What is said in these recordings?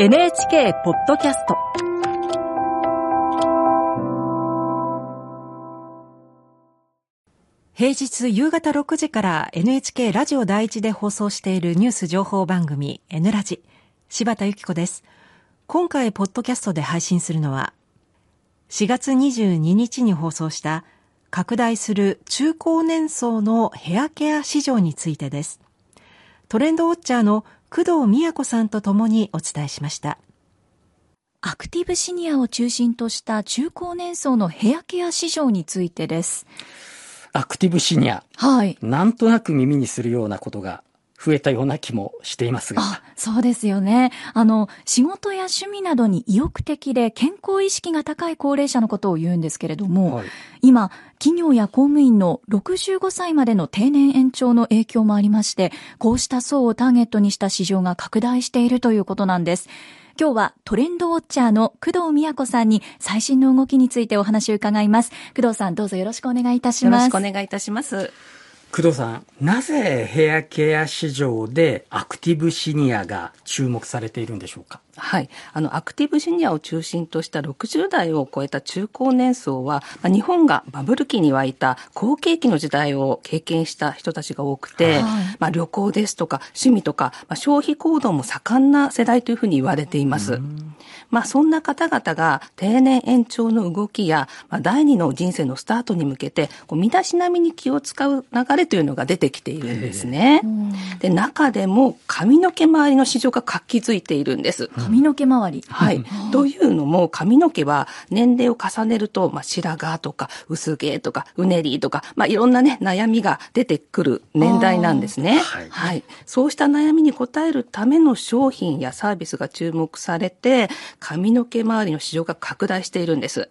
NHK ポッドキャスト。平日夕方6時から NHK ラジオ第一で放送しているニュース情報番組 N ラジ。柴田由紀子です。今回ポッドキャストで配信するのは4月22日に放送した拡大する中高年層のヘアケア市場についてです。トレンドウォッチャーの工藤美子さんと共にお伝えしました。アクティブシニアを中心とした中高年層のヘアケア市場についてです。アクティブシニア。はい。なんとなく耳にするようなことが増えたような気もしていますが。あ、そうですよね。あの、仕事や趣味などに意欲的で健康意識が高い高齢者のことを言うんですけれども、はい、今、企業や公務員の65歳までの定年延長の影響もありまして、こうした層をターゲットにした市場が拡大しているということなんです。今日はトレンドウォッチャーの工藤美子さんに最新の動きについてお話を伺います。工藤さんどうぞよろしくお願いいたします。よろしくお願いいたします。工藤さん、なぜヘアケア市場でアクティブシニアが注目されているんでしょうか？はい。あの、アクティブシニアを中心とした60代を超えた中高年層は、まあ、日本がバブル期に沸いた好景気の時代を経験した人たちが多くて、はい、まあ、旅行ですとか趣味とか、まあ、消費行動も盛んな世代というふうに言われています。まあ、そんな方々が定年延長の動きや、まあ、第二の人生のスタートに向けて、こう身だしなみに気を使う流れというのが出てきているんですね。で、中でも髪の毛周りの市場が活気づいているんです。髪の毛周り。はい。というのも、髪の毛は年齢を重ねると、まあ、白髪とか、薄毛とか、うねりとか、まあ、いろんなね、悩みが出てくる年代なんですね。はい、はい。そうした悩みに応えるための商品やサービスが注目されて、髪の毛周りの市場が拡大しているんです。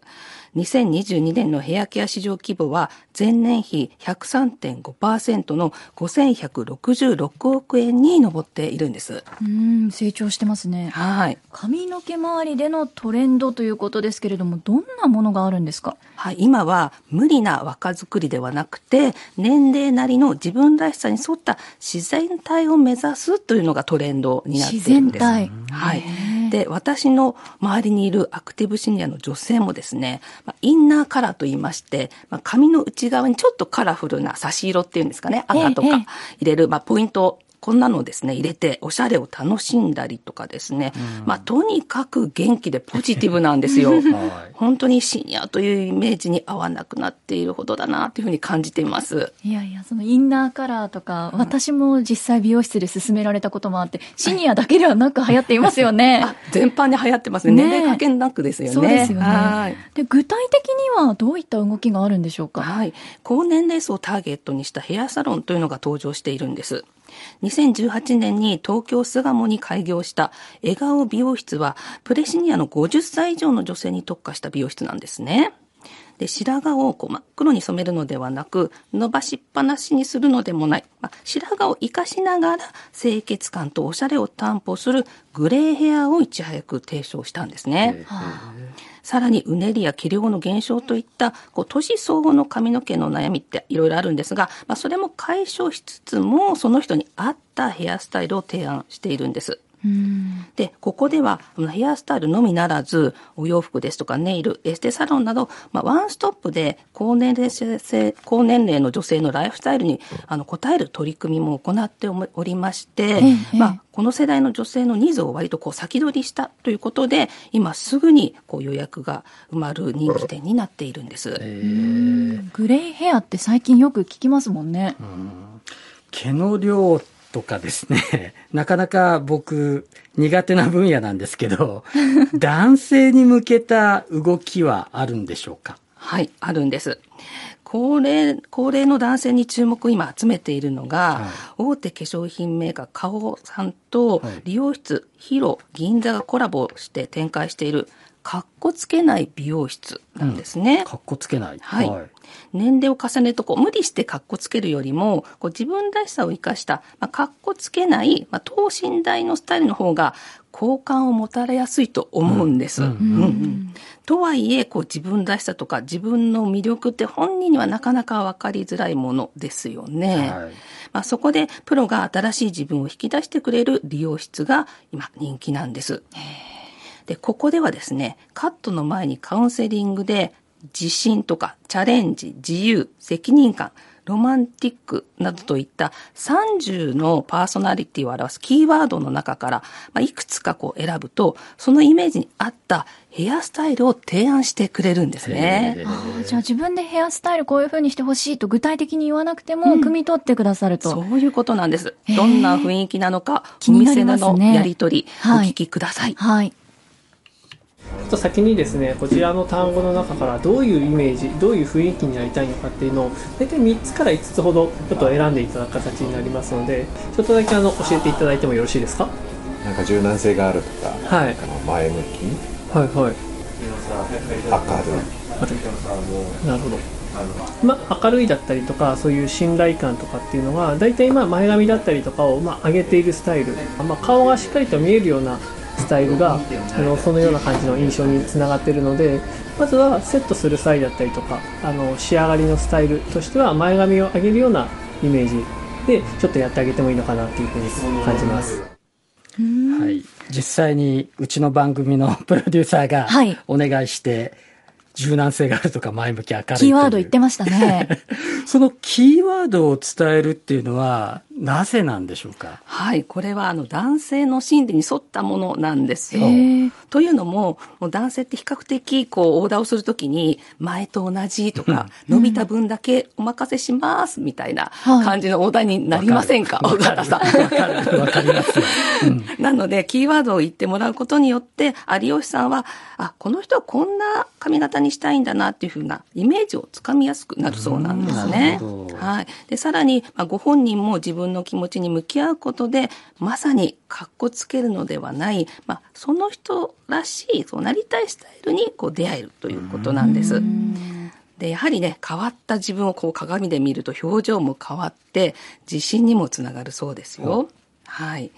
2022年のヘアケア市場規模は前年比103.5%の5166億円に上っているんです。うん、成長してますね。はい。髪の毛周りでのトレンドということですけれども、どんなものがあるんですか？はい、今は無理な若作りではなくて、年齢なりの自分らしさに沿った自然体を目指すというのがトレンドになっているんです。自然体。はい。で、私の周りにいるアクティブシニアの女性もですね、まあ、インナーカラーと言いまして、まあ、髪の内側にちょっとカラフルな差し色っていうんですかね、赤とか入れる、まあ、ポイントこんなのですね、入れて、おしゃれを楽しんだりとかですね、まあ、とにかく元気でポジティブなんですよ。はい、本当にシニアというイメージに合わなくなっているほどだなというふうに感じています。いやいや、そのインナーカラーとか、私も実際美容室で勧められたこともあって、シニアだけではなく流行っていますよね。全般に流行ってますね。年齢関係なくですよね。そうですよね。で、具体的にはどういった動きがあるんでしょうか？はい。高年齢層をターゲットにしたヘアサロンというのが登場しているんです。2018年に東京巣鴨に開業した笑顔美容室はプレシニアの50歳以上の女性に特化した美容室なんですね。で、白髪をこう真っ黒に染めるのではなく、伸ばしっぱなしにするのでもない。まあ、白髪を活かしながら清潔感とおしゃれを担保するグレーヘアをいち早く提唱したんですね。さらにうねりや気量の減少といったこう年相応の髪の毛の悩みっていろいろあるんですが、まあ、それも解消しつつもその人に合ったヘアスタイルを提案しているんです。で、ここではヘアスタイルのみならず、お洋服ですとかネイル、エステサロンなど、まあ、ワンストップで高年齢性、高年齢の女性のライフスタイルにあの応える取り組みも行っておりまして、まあ、この世代の女性のニーズを割とこう先取りしたということで、今すぐにこう予約が埋まる人気店になっているんです。グレイヘアって最近よく聞きますもんね。毛の量とかですね、なかなか僕苦手な分野なんですけど、男性に向けた動きはあるんでしょうか？はい、あるんです。高齢、高齢の男性に注目を今集めているのが、はい、大手化粧品メーカー花王さんと理容室、ヒロ、銀座がコラボして展開しているかっこつけない美容室なんですね。うん、かっこつけない。はい。はい、年齢を重ねるとこう無理してかっこつけるよりもこう自分らしさを生かした、まあ、かっこつけない、まあ、等身大のスタイルの方が好感をもたれやすいと思うんです。うんうんうんとはいえこう自分らしさとか自分の魅力って本人にはなかなか分かりづらいものですよね。はいままあ、そこでプロが新しい自分を引き出してくれる理容室が今人気なんです。で、ここではですね、カットの前にカウンセリングで自信とかチャレンジ、自由、責任感、ロマンティックなどといった30のパーソナリティを表すキーワードの中から、まあ、いくつかこう選ぶと、そのイメージに合ったヘアスタイルを提案してくれるんですね。あじゃあ自分でヘアスタイルこういう風にしてほしいと具体的に言わなくても、汲み取ってくださると。そういうことなんです。どんな雰囲気なのか、お店でのやりとり、お聞きください。はい、はいと先にですねこちらの単語の中からどういうイメージどういう雰囲気になりたいのかっていうのを大体3つから5つほどちょっと選んでいただく形になりますのでちょっとだけあの教えていただいてもよろしいですか？なんか柔軟性があるとか、はい、あの前向きはいはい。明るい。なるほど。まあ、明るいだったりとかそういう信頼感とかっていうのは大体まあ前髪だったりとかをまあ上げているスタイル、まあ、顔がしっかりと見えるようなスタイルがあのそのような感じの印象につながっているのでまずはセットする際だったりとかあの仕上がりのスタイルとしては前髪を上げるようなイメージでちょっとやってあげてもいいのかなっていうふうに感じます。はい、実際にうちの番組のプロデューサーがお願いして、柔軟性があるとか前向き明るいキーワード言ってましたね。そのキーワードを伝えるっていうのは、なぜなんでしょうか？はい、これはあの男性の心理に沿ったものなんですよ。というのも、もう男性って比較的こうオーダーをするときに前と同じとか、伸びた分だけお任せしますみたいな感じのオーダーになりませんか、小方さん。わかります、うん、なので、キーワードを言ってもらうことによって、有吉さんは、あ、この人はこんな髪型にしたいんだなっていうふうなイメージをつかみやすくなるそうなんですね。はい。で、さらに、まあ、ご本人も自分分の気持ちに向き合うことで、まさにかっこつけるのではない、まあ、その人らしい、そうなりたいスタイルにこう出会えるということなんです。で、やはりね、変わった自分をこう鏡で見ると表情も変わって、自信にもつながるそうですよ。はい。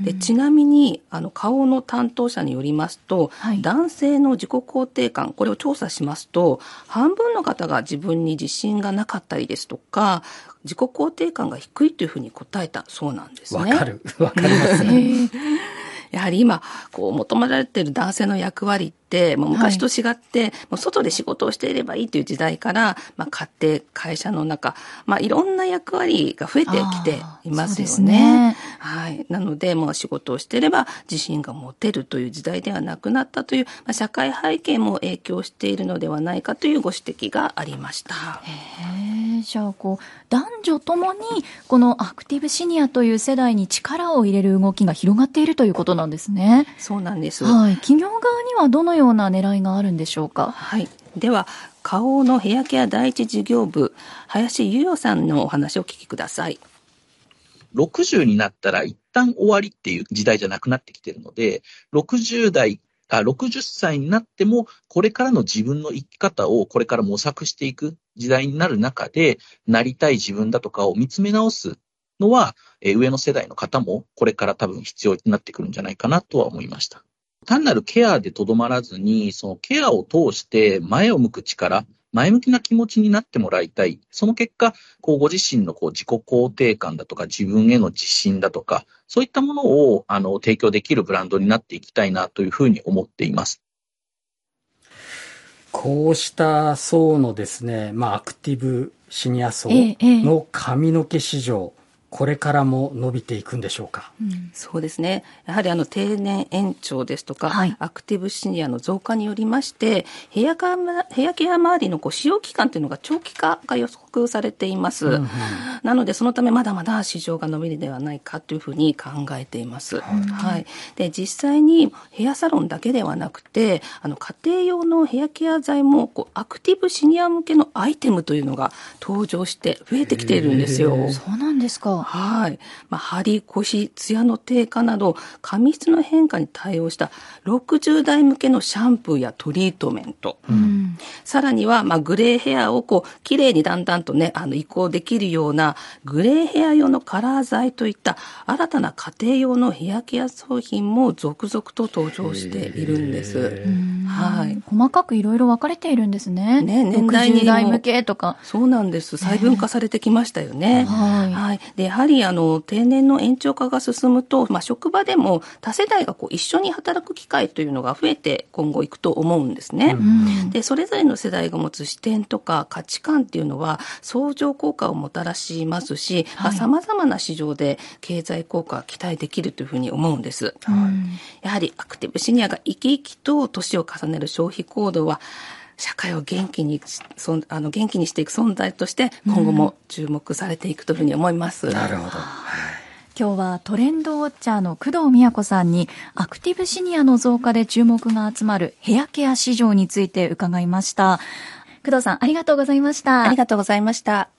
でちなみにあの顔の担当者によりますと、はい、男性の自己肯定感これを調査しますと半分の方が自分に自信がなかったりですとか自己肯定感が低いというふうに答えたそうなんですね。わかる。わかりますね。やはり今、こう求められている男性の役割って、もう昔と違って、はい、もう外で仕事をしていればいいという時代から、まあ家庭、会社の中、まあいろんな役割が増えてきていますよね。ねはい。なので、もう仕事をしていれば自信が持てるという時代ではなくなったという、まあ、社会背景も影響しているのではないかというご指摘がありました。へじゃあこう、男女ともにこのアクティブシニアという世代に力を入れる動きが広がっているということなんですね。そうなんです。はい。企業側にはどのような狙いがあるんでしょうか？はい。では、花王のヘアケア第一事業部、林優代さんのお話を聞きください。60になったら一旦終わりっていう時代じゃなくなってきてるので、60代あ60歳になっても、これからの自分の生き方をこれから模索していく時代になる中で、なりたい自分だとかを見つめ直すのは、え上の世代の方もこれから多分必要になってくるんじゃないかなとは思いました。単なるケアでとどまらずに、そのケアを通して前を向く力、前向きな気持ちになってもらいたい。その結果、こうご自身のこう自己肯定感だとか自分への自信だとか、そういったものをあの提供できるブランドになっていきたいなというふうに思っています。こうした層のですね、まあアクティブシニア層の髪の毛市場、ええこれからも伸びていくんでしょうか、うん、そうですね。やはりあの定年延長ですとか、はい、アクティブシニアの増加によりまして、ヘアカヘアケア周りのこう使用期間というのが長期化が予測されています。うんうん、なので、そのためまだまだ市場が伸びるではないかというふうに考えています。はい。で、実際にヘアサロンだけではなくて、あの家庭用のヘアケア剤もこうアクティブシニア向けのアイテムというのが登場して増えてきているんですよ。そうなんですか。はい。まあ、張り、腰、ツヤの低下など、髪質の変化に対応した60代向けのシャンプーやトリートメント。うん、さらには、まあ、グレーヘアをこう、綺麗にだんだんとね、あの、移行できるような、グレーヘア用のカラー剤といった新たな家庭用のヘアケア商品も続々と登場しているんです。はい。細かくいろいろ分かれているんですね。ね、年代に。代向けとか。そうなんです。細分化されてきましたよね。はい。はい。で、やはりあの、定年の延長化が進むと、まあ、職場でも多世代がこう一緒に働く機会というのが増えて今後いくと思うんですね。うん、で、それぞれの世代が持つ視点とか価値観っていうのは相乗効果をもたらしますし、はい、まあ、様々な市場で経済効果が期待できるというふうに思うんです。はい、やはりアクティブシニアが生き生きと年を重ねる消費行動は社会を元気にそあの元気にしていく存在として今後も注目されていくというふうに思います。うん、なるほど。今日はトレンドウォッチャーの工藤美也子さんにアクティブシニアの増加で注目が集まるヘアケア市場について伺いました。工藤さんありがとうございました。ありがとうございました。